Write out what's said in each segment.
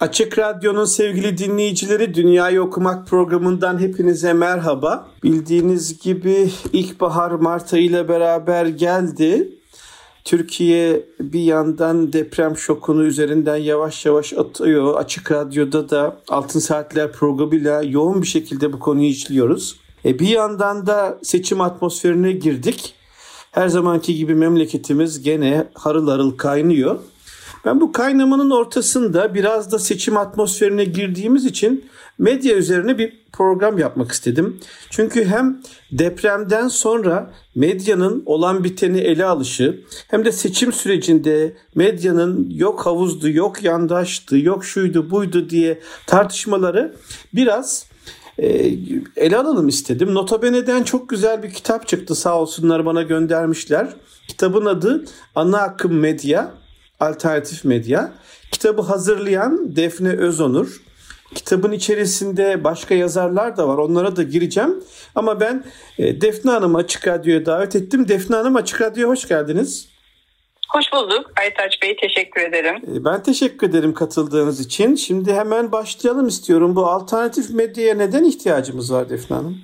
Açık Radyo'nun sevgili dinleyicileri Dünyayı Okumak programından hepinize merhaba. Bildiğiniz gibi ilkbahar Mart ayı ile beraber geldi. Türkiye bir yandan deprem şokunu üzerinden yavaş yavaş atıyor. Açık Radyo'da da Altın Saatler programıyla yoğun bir şekilde bu konuyu işliyoruz. E bir yandan da seçim atmosferine girdik. Her zamanki gibi memleketimiz gene harıl harıl kaynıyor. Ben bu kaynamanın ortasında biraz da seçim atmosferine girdiğimiz için medya üzerine bir program yapmak istedim. Çünkü hem depremden sonra medyanın olan biteni ele alışı hem de seçim sürecinde medyanın yok havuzdu, yok yandaştı, yok şuydu, buydu diye tartışmaları biraz e, ele alalım istedim. Notabene'den çok güzel bir kitap çıktı sağ olsunlar bana göndermişler. Kitabın adı Ana Akım Medya Alternatif Medya. Kitabı hazırlayan Defne Özonur. Kitabın içerisinde başka yazarlar da var. Onlara da gireceğim. Ama ben e, Defne Hanım'ı Açık Radyo'ya davet ettim. Defne Hanım Açık Radyo'ya hoş geldiniz. Hoş bulduk Aytaç Bey. Teşekkür ederim. E, ben teşekkür ederim katıldığınız için. Şimdi hemen başlayalım istiyorum. Bu alternatif medyaya neden ihtiyacımız var Defne Hanım?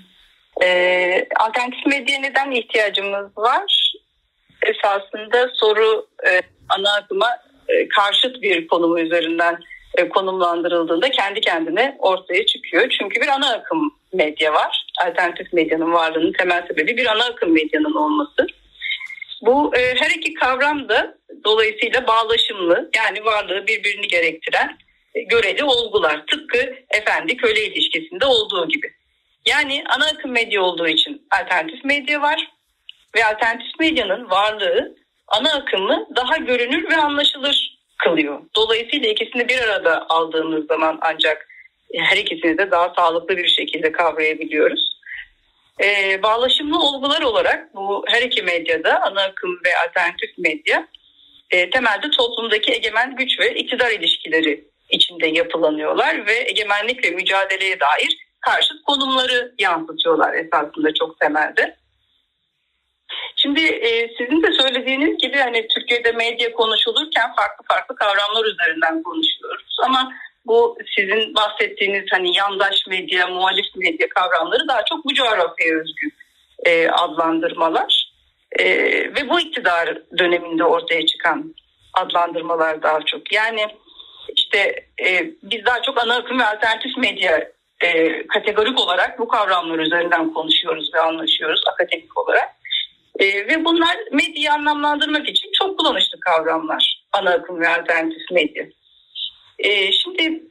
Ee, alternatif medyaya neden ihtiyacımız var? Esasında soru e, ana akıma e, karşıt bir konumu üzerinden e, konumlandırıldığında kendi kendine ortaya çıkıyor. Çünkü bir ana akım medya var. Alternatif medyanın varlığının temel sebebi bir ana akım medyanın olması. Bu e, her iki kavram da dolayısıyla bağlaşımlı yani varlığı birbirini gerektiren göreli olgular. Tıpkı efendi köle ilişkisinde olduğu gibi. Yani ana akım medya olduğu için alternatif medya var ve alternatif medyanın varlığı ana akımı daha görünür ve anlaşılır kılıyor. Dolayısıyla ikisini bir arada aldığımız zaman ancak her ikisini de daha sağlıklı bir şekilde kavrayabiliyoruz. Ee, bağlaşımlı olgular olarak bu her iki medyada ana akım ve alternatif medya e, temelde toplumdaki egemen güç ve iktidar ilişkileri içinde yapılanıyorlar ve egemenlik ve mücadeleye dair karşıt konumları yansıtıyorlar esasında çok temelde. Şimdi e, sizin de söylediğiniz gibi hani Türkiye'de medya konuşulurken farklı farklı kavramlar üzerinden konuşuyoruz ama bu sizin bahsettiğiniz hani yandaş medya, muhalif medya kavramları daha çok bu coğrafyaya özgü e, adlandırmalar e, ve bu iktidar döneminde ortaya çıkan adlandırmalar daha çok. Yani işte e, biz daha çok ana akım ve alternatif medya e, kategorik olarak bu kavramlar üzerinden konuşuyoruz ve anlaşıyoruz akademik olarak. E, ve bunlar medyayı anlamlandırmak için çok kullanışlı kavramlar. Ana akım ve alternatif medya. E, şimdi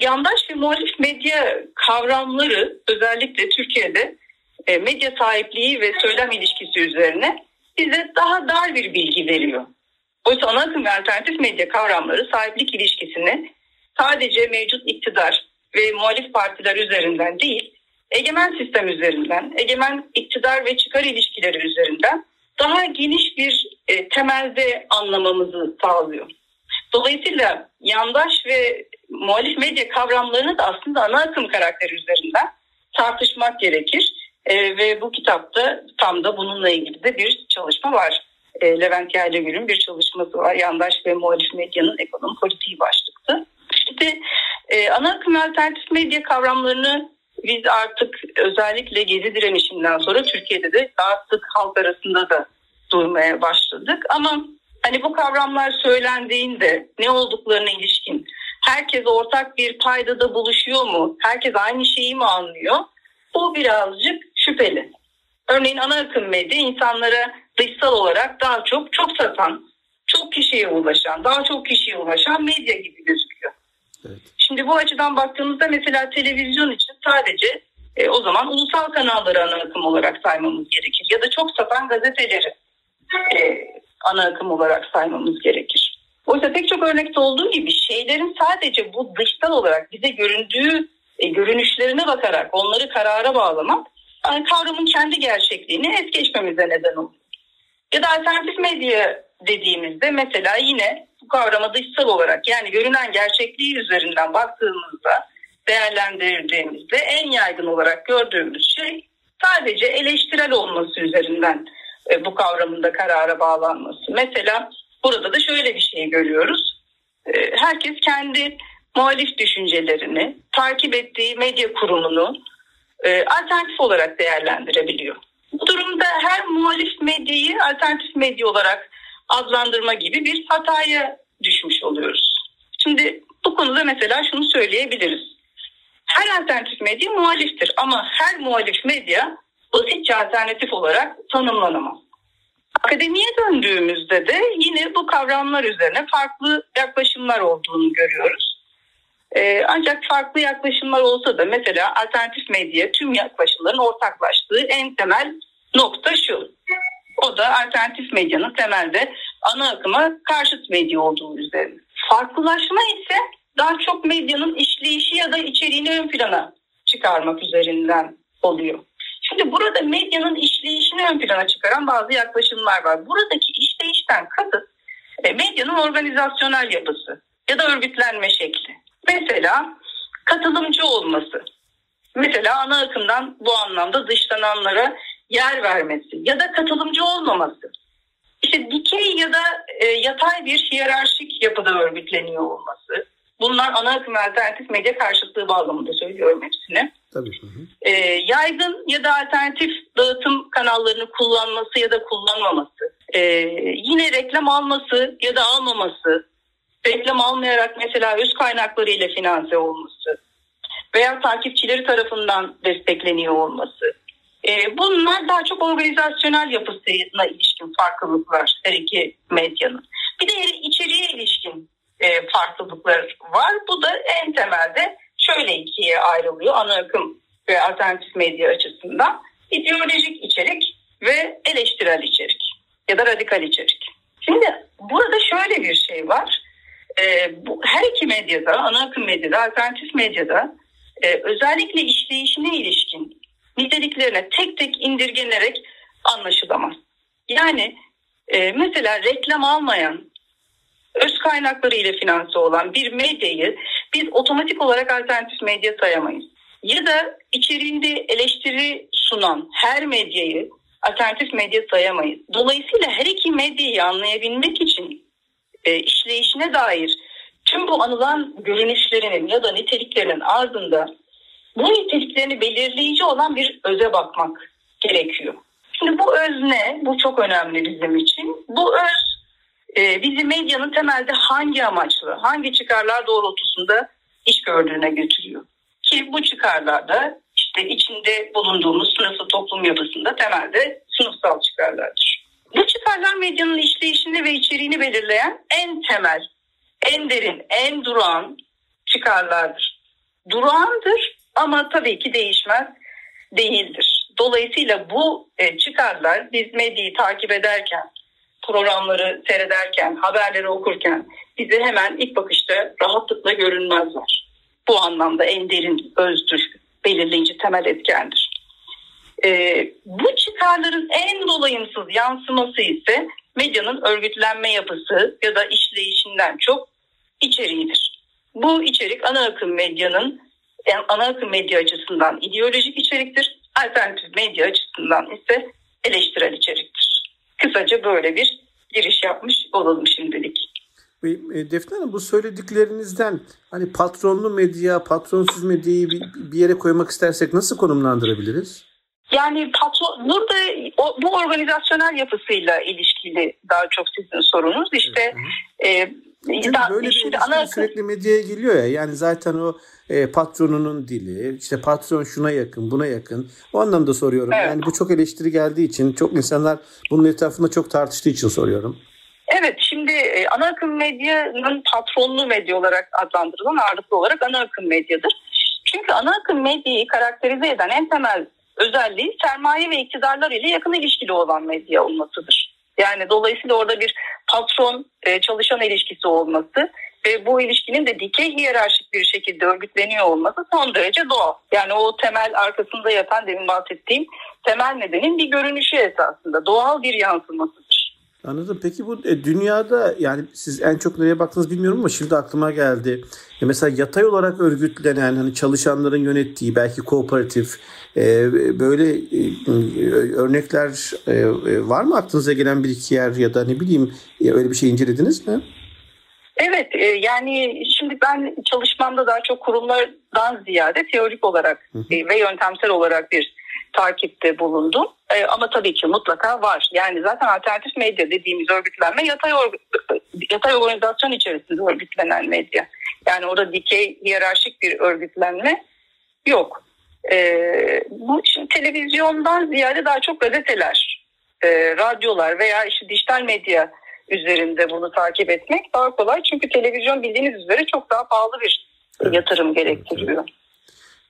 yandaş ve muhalif medya kavramları özellikle Türkiye'de e, medya sahipliği ve söylem ilişkisi üzerine bize daha dar bir bilgi veriyor. Oysa ana akım ve alternatif medya kavramları sahiplik ilişkisini sadece mevcut iktidar ve muhalif partiler üzerinden değil, egemen sistem üzerinden, egemen iktidar ve çıkar ilişkileri üzerinden daha geniş bir e, temelde anlamamızı sağlıyor. Dolayısıyla yandaş ve muhalif medya kavramlarını da aslında ana akım karakteri üzerinden tartışmak gerekir. E, ve bu kitapta tam da bununla ilgili de bir çalışma var. E, Levent Yaylagül'ün bir çalışması var. Yandaş ve muhalif medyanın ekonomi politiği başlıklı. İşte e, ana akım alternatif medya kavramlarını biz artık özellikle gezi direnişinden sonra Türkiye'de de daha sık halk arasında da duymaya başladık. Ama hani bu kavramlar söylendiğinde ne olduklarına ilişkin herkes ortak bir paydada buluşuyor mu? Herkes aynı şeyi mi anlıyor? Bu birazcık şüpheli. Örneğin ana akım medya insanlara dışsal olarak daha çok çok satan, çok kişiye ulaşan, daha çok kişiye ulaşan medya gibi gözüküyor. Şimdi bu açıdan baktığımızda mesela televizyon için sadece e, o zaman ulusal kanalları ana akım olarak saymamız gerekir. Ya da çok satan gazeteleri e, ana akım olarak saymamız gerekir. Oysa pek çok örnekte olduğu gibi şeylerin sadece bu dışsal olarak bize göründüğü e, görünüşlerine bakarak onları karara bağlamak yani kavramın kendi gerçekliğini es geçmemize neden olur. Ya da alternatif medya dediğimizde mesela yine bu kavrama dışsal olarak yani görünen gerçekliği üzerinden baktığımızda değerlendirdiğimizde en yaygın olarak gördüğümüz şey sadece eleştirel olması üzerinden e, bu kavramın da karara bağlanması. Mesela burada da şöyle bir şey görüyoruz. E, herkes kendi muhalif düşüncelerini, takip ettiği medya kurumunu e, alternatif olarak değerlendirebiliyor. Bu durumda her muhalif medyayı alternatif medya olarak adlandırma gibi bir hataya düşmüş oluyoruz. Şimdi bu konuda mesela şunu söyleyebiliriz. Her alternatif medya muhaliftir ama her muhalif medya basitçe alternatif olarak tanımlanamaz. Akademiye döndüğümüzde de yine bu kavramlar üzerine farklı yaklaşımlar olduğunu görüyoruz. Ee, ancak farklı yaklaşımlar olsa da mesela alternatif medya tüm yaklaşımların ortaklaştığı en temel nokta şu. O da alternatif medyanın temelde ana akıma karşıt medya olduğu üzerine. Farklılaşma ise daha çok medyanın işleyişi ya da içeriğini ön plana çıkarmak üzerinden oluyor. Şimdi burada medyanın işleyişini ön plana çıkaran bazı yaklaşımlar var. Buradaki işleyişten kasıt e, medyanın organizasyonel yapısı ya da örgütlenme şekli. Mesela katılımcı olması. Mesela ana akımdan bu anlamda dışlananlara yer vermesi ya da katılımcı olmaması. İşte dikey ya da e, yatay bir hiyerarşik yapıda örgütleniyor olması. Bunlar ana akım alternatif medya karşıtlığı bağlamında söylüyorum hepsini. Tabii. E, yaygın ya da alternatif dağıtım kanallarını kullanması ya da kullanmaması. E, yine reklam alması ya da almaması. Reklam almayarak mesela öz kaynakları ile finanse olması. Veya takipçileri tarafından destekleniyor olması. E, bunlar daha çok organizasyonel yapısına ilişkin farklılıklar her iki medyanın. Bir de içeriye ilişkin e, farklılıklar var. Bu da en temelde şöyle ikiye ayrılıyor ana akım ve alternatif medya açısından. İdeolojik içerik ve eleştirel içerik ya da radikal içerik. Şimdi burada şöyle bir şey var. E, bu, her iki medyada, ana akım medyada, alternatif medyada e, özellikle işleyişine ilişkin niteliklerine tek tek indirgenerek anlaşılamaz. Yani e, mesela reklam almayan, öz kaynakları ile finanse olan bir medyayı biz otomatik olarak alternatif medya sayamayız. Ya da içeriğinde eleştiri sunan her medyayı alternatif medya sayamayız. Dolayısıyla her iki medyayı anlayabilmek için e, işleyişine dair tüm bu anılan görünüşlerinin ya da niteliklerinin ardında bu niteliklerini belirleyici olan bir öze bakmak gerekiyor. Şimdi bu öz ne? Bu çok önemli bizim için. Bu öz e, bizi medyanın temelde hangi amaçlı, hangi çıkarlar doğrultusunda iş gördüğüne götürüyor. Ki bu çıkarlarda işte içinde bulunduğumuz sınıflı toplum yapısında temelde sınıfsal çıkarlardır. Bu çıkarlar medyanın işleyişini ve içeriğini belirleyen en temel, en derin, en durağan çıkarlardır. Durağandır ama tabii ki değişmez değildir. Dolayısıyla bu e, çıkarlar biz medyayı takip ederken, programları seyrederken, haberleri okurken bize hemen ilk bakışta rahatlıkla görünmezler. Bu anlamda en derin, özdür, belirleyici temel etkendir. E, bu çıkarların en dolayımsız yansıması ise medyanın örgütlenme yapısı ya da işleyişinden çok içeriğidir. Bu içerik ana akım medyanın ana akım medya açısından ideolojik içeriktir. Alternatif medya açısından ise eleştirel içeriktir. Kısaca böyle bir giriş yapmış olalım şimdilik. E, Defne Hanım bu söylediklerinizden hani patronlu medya, patronsuz medyayı bir, yere koymak istersek nasıl konumlandırabiliriz? Yani patron, burada o, bu organizasyonel yapısıyla ilişkili daha çok sizin sorunuz. İşte evet. e, çünkü da, böyle bir ana sürekli medyaya geliyor ya yani zaten o e, patronunun dili işte patron şuna yakın buna yakın o anlamda soruyorum. Evet. Yani bu çok eleştiri geldiği için çok insanlar bunun etrafında çok tartıştığı için soruyorum. Evet şimdi e, ana akım medyanın patronlu medya olarak adlandırılan ağırlıklı olarak ana akım medyadır. Çünkü ana akım medyayı karakterize eden en temel özelliği sermaye ve iktidarlar ile yakın ilişkili olan medya olmasıdır. Yani dolayısıyla orada bir patron e, çalışan ilişkisi olması ve bu ilişkinin de dikey hiyerarşik bir şekilde örgütleniyor olması son derece doğal. Yani o temel arkasında yatan demin bahsettiğim temel nedenin bir görünüşü esasında doğal bir yansımasıdır. Anladım. Peki bu e, dünyada yani siz en çok nereye baktınız bilmiyorum ama şimdi aklıma geldi. E mesela yatay olarak örgütlenen hani çalışanların yönettiği belki kooperatif e, böyle e, örnekler e, e, var mı aklınıza gelen bir iki yer ya da ne bileyim e, öyle bir şey incelediniz mi? Evet e, yani şimdi ben çalışmamda daha çok kurumlardan ziyade teorik olarak. E, ve yöntemsel olarak bir takipte bulundum. E, ama tabii ki mutlaka var. Yani zaten alternatif medya dediğimiz örgütlenme yatay, yatay organizasyon içerisinde örgütlenen medya. Yani orada dikey hiyerarşik bir örgütlenme yok. bu şimdi televizyondan ziyade daha çok gazeteler, radyolar veya işte dijital medya üzerinde bunu takip etmek daha kolay. Çünkü televizyon bildiğiniz üzere çok daha pahalı bir evet. yatırım gerektiriyor.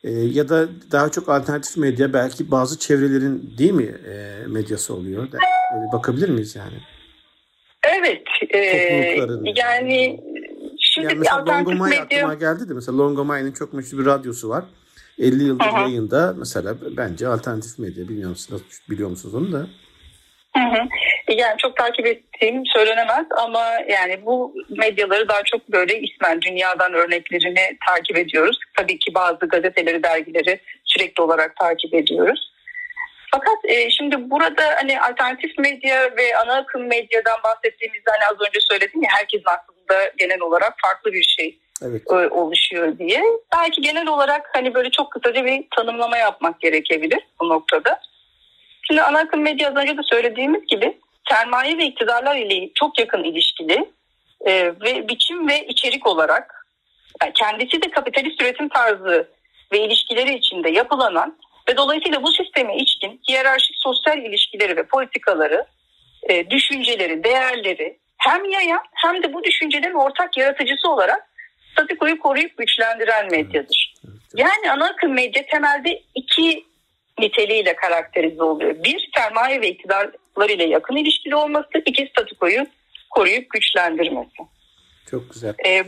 E, ya da daha çok alternatif medya belki bazı çevrelerin değil mi e, medyası oluyor. Öyle bakabilir miyiz yani? Evet. E, yani şimdi yani mesela Longomay medya... aklıma geldi de mesela Longomay'ın çok meşhur bir radyosu var. 50 yıldır Hı-hı. yayında mesela bence alternatif medya biliyor musunuz, biliyor musunuz onu da? Hı hı. Yani çok takip ettiğim söylenemez ama yani bu medyaları daha çok böyle ismen dünyadan örneklerini takip ediyoruz. Tabii ki bazı gazeteleri, dergileri sürekli olarak takip ediyoruz. Fakat e, şimdi burada hani alternatif medya ve ana akım medyadan bahsettiğimizde hani az önce söyledim ya herkesin aklında genel olarak farklı bir şey evet. e, oluşuyor diye. Belki genel olarak hani böyle çok kısaca bir tanımlama yapmak gerekebilir bu noktada. Şimdi ana akım medya az önce de söylediğimiz gibi sermaye ve iktidarlar ile çok yakın ilişkili e, ve biçim ve içerik olarak yani kendisi de kapitalist üretim tarzı ve ilişkileri içinde yapılanan ve dolayısıyla bu sisteme içkin hiyerarşik sosyal ilişkileri ve politikaları, e, düşünceleri, değerleri hem yayan hem de bu düşüncelerin ortak yaratıcısı olarak statikoyu koruyup güçlendiren medyadır. Yani ana akım medya temelde iki niteliğiyle karakterize oluyor. Bir, sermaye ve iktidarlar ile yakın ilişkili olması. iki statükoyu koruyup güçlendirmesi. Çok güzel. Ee,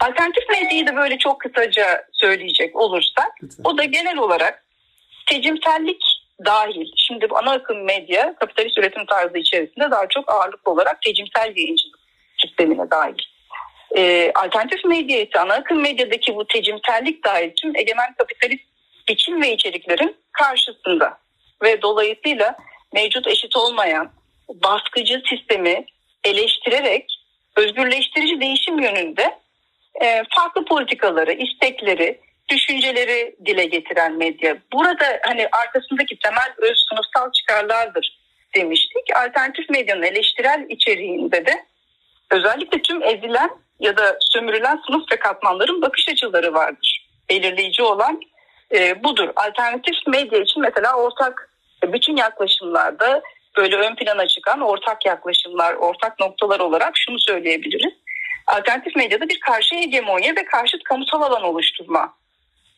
alternatif medyayı da böyle çok kısaca söyleyecek olursak Lütfen. o da genel olarak tecimsellik dahil. Şimdi bu ana akım medya kapitalist üretim tarzı içerisinde daha çok ağırlıklı olarak tecimsel yayıncılık sistemine dahil. Ee, alternatif medya ise ana akım medyadaki bu tecimsellik dahil tüm egemen kapitalist biçim ve içeriklerin karşısında ve dolayısıyla mevcut eşit olmayan baskıcı sistemi eleştirerek özgürleştirici değişim yönünde e, farklı politikaları, istekleri, düşünceleri dile getiren medya. Burada hani arkasındaki temel öz sınıfsal çıkarlardır demiştik. Alternatif medyanın eleştirel içeriğinde de özellikle tüm ezilen ya da sömürülen sınıf ve katmanların bakış açıları vardır. Belirleyici olan e, budur. Alternatif medya için mesela ortak e, bütün yaklaşımlarda böyle ön plana çıkan ortak yaklaşımlar, ortak noktalar olarak şunu söyleyebiliriz. Alternatif medyada bir karşı hegemonya ve karşıt kamusal alan oluşturma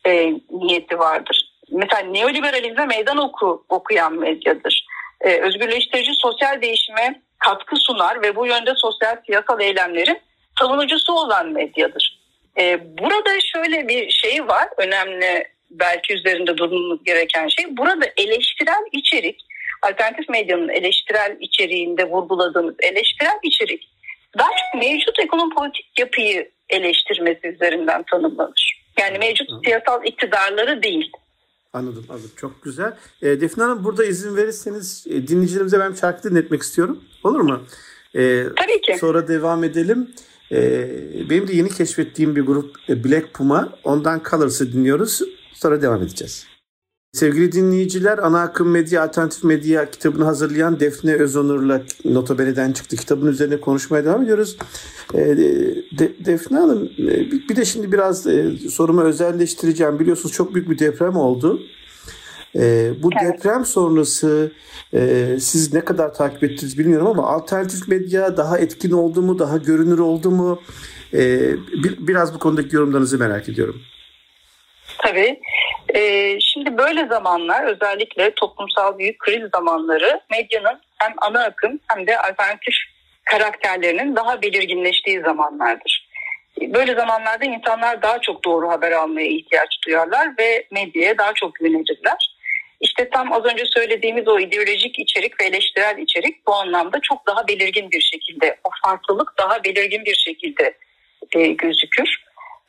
e, niyeti vardır. Mesela neoliberalizme meydan oku okuyan medyadır. E, özgürleştirici sosyal değişime katkı sunar ve bu yönde sosyal siyasal eylemlerin savunucusu olan medyadır. E, burada şöyle bir şey var önemli belki üzerinde durmamız gereken şey. Burada eleştirel içerik, alternatif medyanın eleştirel içeriğinde vurguladığımız eleştirel içerik daha çok mevcut ekonomi politik yapıyı eleştirmesi üzerinden tanımlanır. Yani mevcut Anladım. siyasal iktidarları değil. Anladım, anladım. Çok güzel. E, Defne Hanım burada izin verirseniz e, dinleyicilerimize ben şarkı dinletmek istiyorum. Olur mu? E, Tabii ki. Sonra devam edelim. E, benim de yeni keşfettiğim bir grup e, Black Puma. Ondan Colors'ı dinliyoruz. Sonra devam edeceğiz. Sevgili dinleyiciler, Ana Akım Medya, Alternatif Medya kitabını hazırlayan Defne Özonur'la Notobene'den çıktı. Kitabın üzerine konuşmaya devam ediyoruz. Ee, de, Defne Hanım, e, bir de şimdi biraz e, sorumu özelleştireceğim. Biliyorsunuz çok büyük bir deprem oldu. Ee, bu evet. deprem sonrası e, siz ne kadar takip ettiniz bilmiyorum ama alternatif medya daha etkin oldu mu, daha görünür oldu mu? Ee, bir, biraz bu konudaki yorumlarınızı merak ediyorum. Tabii. Ee, şimdi böyle zamanlar özellikle toplumsal büyük kriz zamanları medyanın hem ana akım hem de alternatif karakterlerinin daha belirginleştiği zamanlardır. Böyle zamanlarda insanlar daha çok doğru haber almaya ihtiyaç duyarlar ve medyaya daha çok güvenirler. İşte tam az önce söylediğimiz o ideolojik içerik ve eleştirel içerik bu anlamda çok daha belirgin bir şekilde, o farklılık daha belirgin bir şekilde e, gözükür.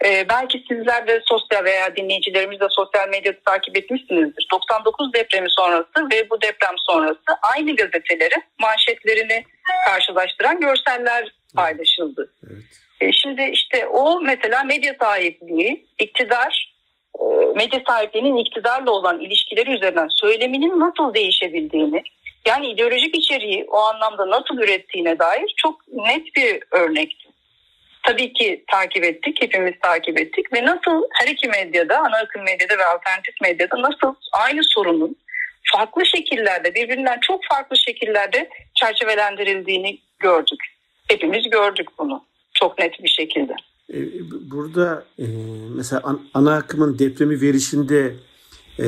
E, belki sizler de sosyal veya dinleyicilerimiz de sosyal medyada takip etmişsinizdir. 99 depremi sonrası ve bu deprem sonrası aynı gazetelerin manşetlerini karşılaştıran görseller paylaşıldı. Evet. E, şimdi işte o mesela medya sahipliği, iktidar, e, medya sahipliğinin iktidarla olan ilişkileri üzerinden söyleminin nasıl değişebildiğini, yani ideolojik içeriği o anlamda nasıl ürettiğine dair çok net bir örnekti. Tabii ki takip ettik, hepimiz takip ettik ve nasıl her iki medyada, ana akım medyada ve alternatif medyada nasıl aynı sorunun farklı şekillerde, birbirinden çok farklı şekillerde çerçevelendirildiğini gördük. Hepimiz gördük bunu çok net bir şekilde. E, burada e, mesela ana akımın depremi verişinde e,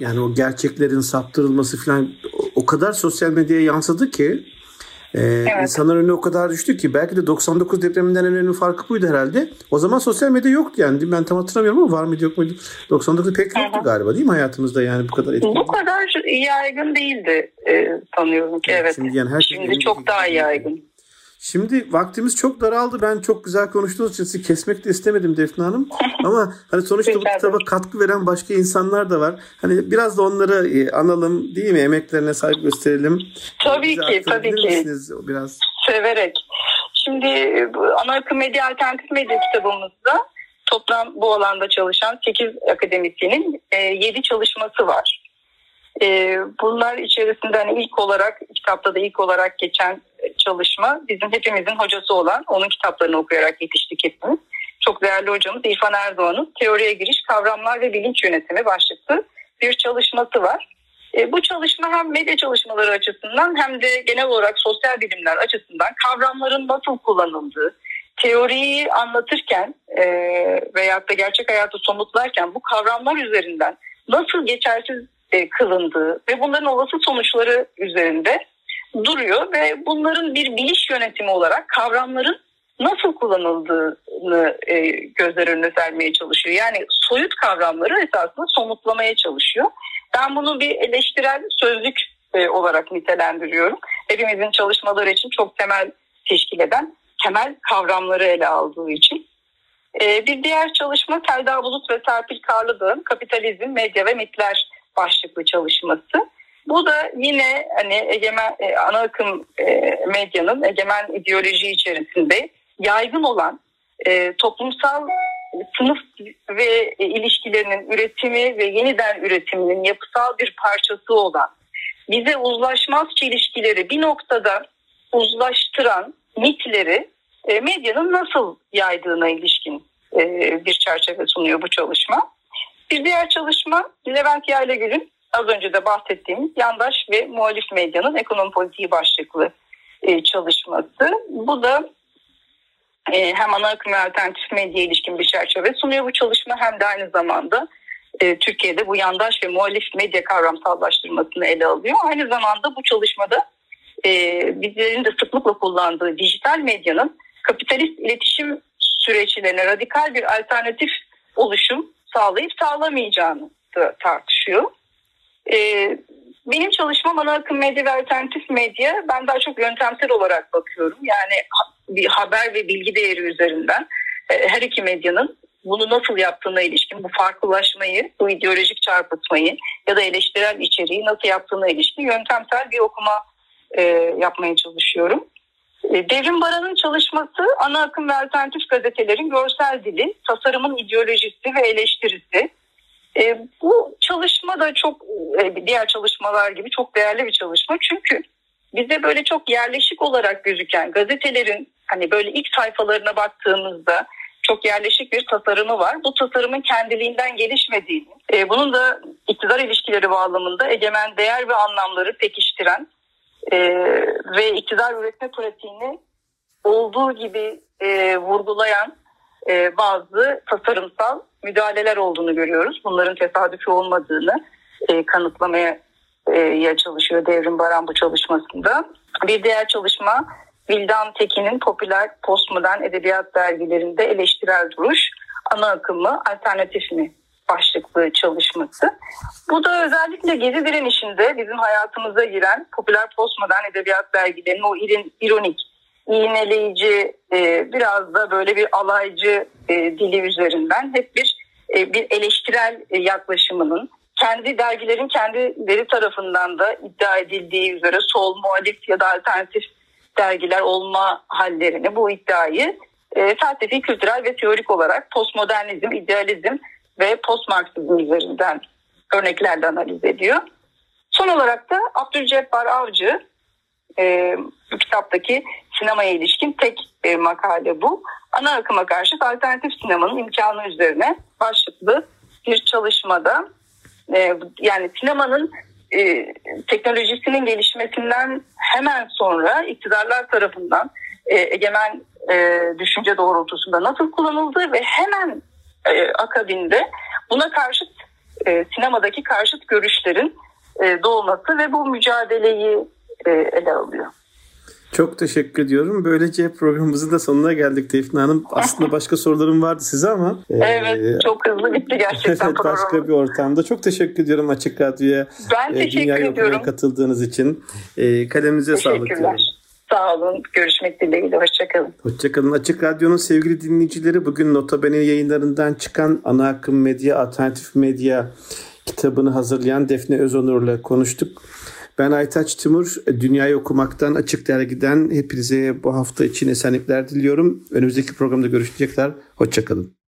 yani o gerçeklerin saptırılması falan o kadar sosyal medyaya yansıdı ki ee, evet. İnsanlar önüne o kadar düştü ki belki de 99 depreminden önemli farkı buydu herhalde. O zaman sosyal medya yoktu yani. Ben tam hatırlamıyorum ama var mıydı yok muydu? 99 pek yoktu Hı-hı. galiba değil mi hayatımızda yani bu kadar etkili? Bu kadar yaygın değildi e, sanıyorum ki evet. evet. Şimdi, yani Şimdi çok daha yaygın. Şimdi vaktimiz çok daraldı. Ben çok güzel konuştuğunuz için sizi kesmek de istemedim Defne Hanım. Ama hani sonuçta bu kitaba katkı veren başka insanlar da var. Hani biraz da onları e, analım değil mi? Emeklerine saygı gösterelim. Tabii Bize ki, tabii ki. Biraz? Severek. Şimdi ana akım medya alternatif medya kitabımızda toplam bu alanda çalışan 8 akademisyenin 7 e, çalışması var. E, bunlar içerisinde hani ilk olarak kitapta da ilk olarak geçen çalışma bizim hepimizin hocası olan onun kitaplarını okuyarak yetiştik hepimiz. Çok değerli hocamız İrfan Erdoğan'ın teoriye giriş kavramlar ve bilinç yönetimi başlıklı bir çalışması var. E, bu çalışma hem medya çalışmaları açısından hem de genel olarak sosyal bilimler açısından kavramların nasıl kullanıldığı, teoriyi anlatırken e, veyahut da gerçek hayatı somutlarken bu kavramlar üzerinden nasıl geçersiz e, kılındığı ve bunların olası sonuçları üzerinde duruyor ve bunların bir biliş yönetimi olarak kavramların nasıl kullanıldığını e, gözler önüne sermeye çalışıyor. Yani soyut kavramları esasında somutlamaya çalışıyor. Ben bunu bir eleştirel sözlük e, olarak nitelendiriyorum. Hepimizin çalışmaları için çok temel teşkil eden temel kavramları ele aldığı için. Bir diğer çalışma Selda Bulut ve Serpil Karlıdağ'ın Kapitalizm, Medya ve Mitler başlıklı çalışması. Bu da yine hani egemen e, ana akım e, medyanın egemen ideoloji içerisinde yaygın olan e, toplumsal sınıf ve ilişkilerinin üretimi ve yeniden üretiminin yapısal bir parçası olan bize uzlaşmaz çelişkileri bir noktada uzlaştıran mitleri medyanın nasıl yaydığına ilişkin bir çerçeve sunuyor bu çalışma. Bir diğer çalışma Levent Yaylagül'ün az önce de bahsettiğimiz yandaş ve muhalif medyanın ekonomi politiği başlıklı e, çalışması. Bu da e, hem ana akım ve alternatif medya ilişkin bir çerçeve sunuyor bu çalışma hem de aynı zamanda e, Türkiye'de bu yandaş ve muhalif medya kavramsallaştırmasını ele alıyor. Aynı zamanda bu çalışmada bizlerin de sıklıkla kullandığı dijital medyanın kapitalist iletişim süreçlerine radikal bir alternatif oluşum sağlayıp sağlamayacağını da tartışıyor. Ee, benim çalışmam ana akım medya ve alternatif medya. Ben daha çok yöntemsel olarak bakıyorum. Yani bir haber ve bilgi değeri üzerinden e, her iki medyanın bunu nasıl yaptığına ilişkin bu farklılaşmayı, bu ideolojik çarpıtmayı ya da eleştirel içeriği nasıl yaptığına ilişkin yöntemsel bir okuma e, yapmaya çalışıyorum. E, Devrim Baran'ın çalışması ana akım ve alternatif gazetelerin görsel dili, tasarımın ideolojisi ve eleştirisi. E, bu çalışma da çok e, diğer çalışmalar gibi çok değerli bir çalışma. Çünkü bize böyle çok yerleşik olarak gözüken gazetelerin hani böyle ilk sayfalarına baktığımızda çok yerleşik bir tasarımı var. Bu tasarımın kendiliğinden gelişmediğini, e, bunun da iktidar ilişkileri bağlamında egemen değer ve anlamları pekiştiren e, ve iktidar üretme pratiğini olduğu gibi e, vurgulayan e, bazı tasarımsal müdahaleler olduğunu görüyoruz. Bunların tesadüfi olmadığını e, kanıtlamaya e, çalışıyor Devrim Baran bu çalışmasında. Bir diğer çalışma Vildan Tekin'in popüler postmodern edebiyat dergilerinde eleştirel duruş, ana akımı alternatif mi başlıklı çalışması. Bu da özellikle Gezi direnişinde bizim hayatımıza giren popüler postmodern edebiyat dergilerinin o ironik, iğneleyici, e, biraz da böyle bir alaycı e, dili üzerinden hep bir e, bir eleştirel yaklaşımının kendi dergilerin kendileri tarafından da iddia edildiği üzere sol, muhalif ya da alternatif dergiler olma hallerini bu iddiayı e, felsefi, kültürel ve teorik olarak postmodernizm, idealizm ve postmarksizm üzerinden örneklerle analiz ediyor. Son olarak da Abdülcebbar Avcı e, bu kitaptaki sinemaya ilişkin tek e, makale bu. Ana akıma karşı alternatif sinemanın imkanı üzerine başlıklı bir çalışmada e, yani sinemanın e, teknolojisinin gelişmesinden hemen sonra iktidarlar tarafından e, egemen e, düşünce doğrultusunda nasıl kullanıldı ve hemen e, akabinde buna karşıt e, sinemadaki karşıt görüşlerin e, doğması ve bu mücadeleyi e, ele alıyor. Çok teşekkür ediyorum. Böylece programımızın da sonuna geldik Tevfik Hanım. Aslında başka sorularım vardı size ama. Evet e, çok hızlı bitti gerçekten evet, Başka bir ortamda. Çok teşekkür ediyorum Açık Radyo'ya. Ben e, teşekkür Dünya ediyorum. katıldığınız için. E, kalemize sağlık diyorum. Sağ olun. Görüşmek dileğiyle. Hoşçakalın. Hoşçakalın. Açık Radyo'nun sevgili dinleyicileri bugün Notabene yayınlarından çıkan Ana Akım Medya, Alternatif Medya kitabını hazırlayan Defne Özonur'la konuştuk. Ben Aytaç Timur. Dünyayı okumaktan Açık Dergi'den hepinize bu hafta için esenlikler diliyorum. Önümüzdeki programda görüşecekler. Hoşçakalın.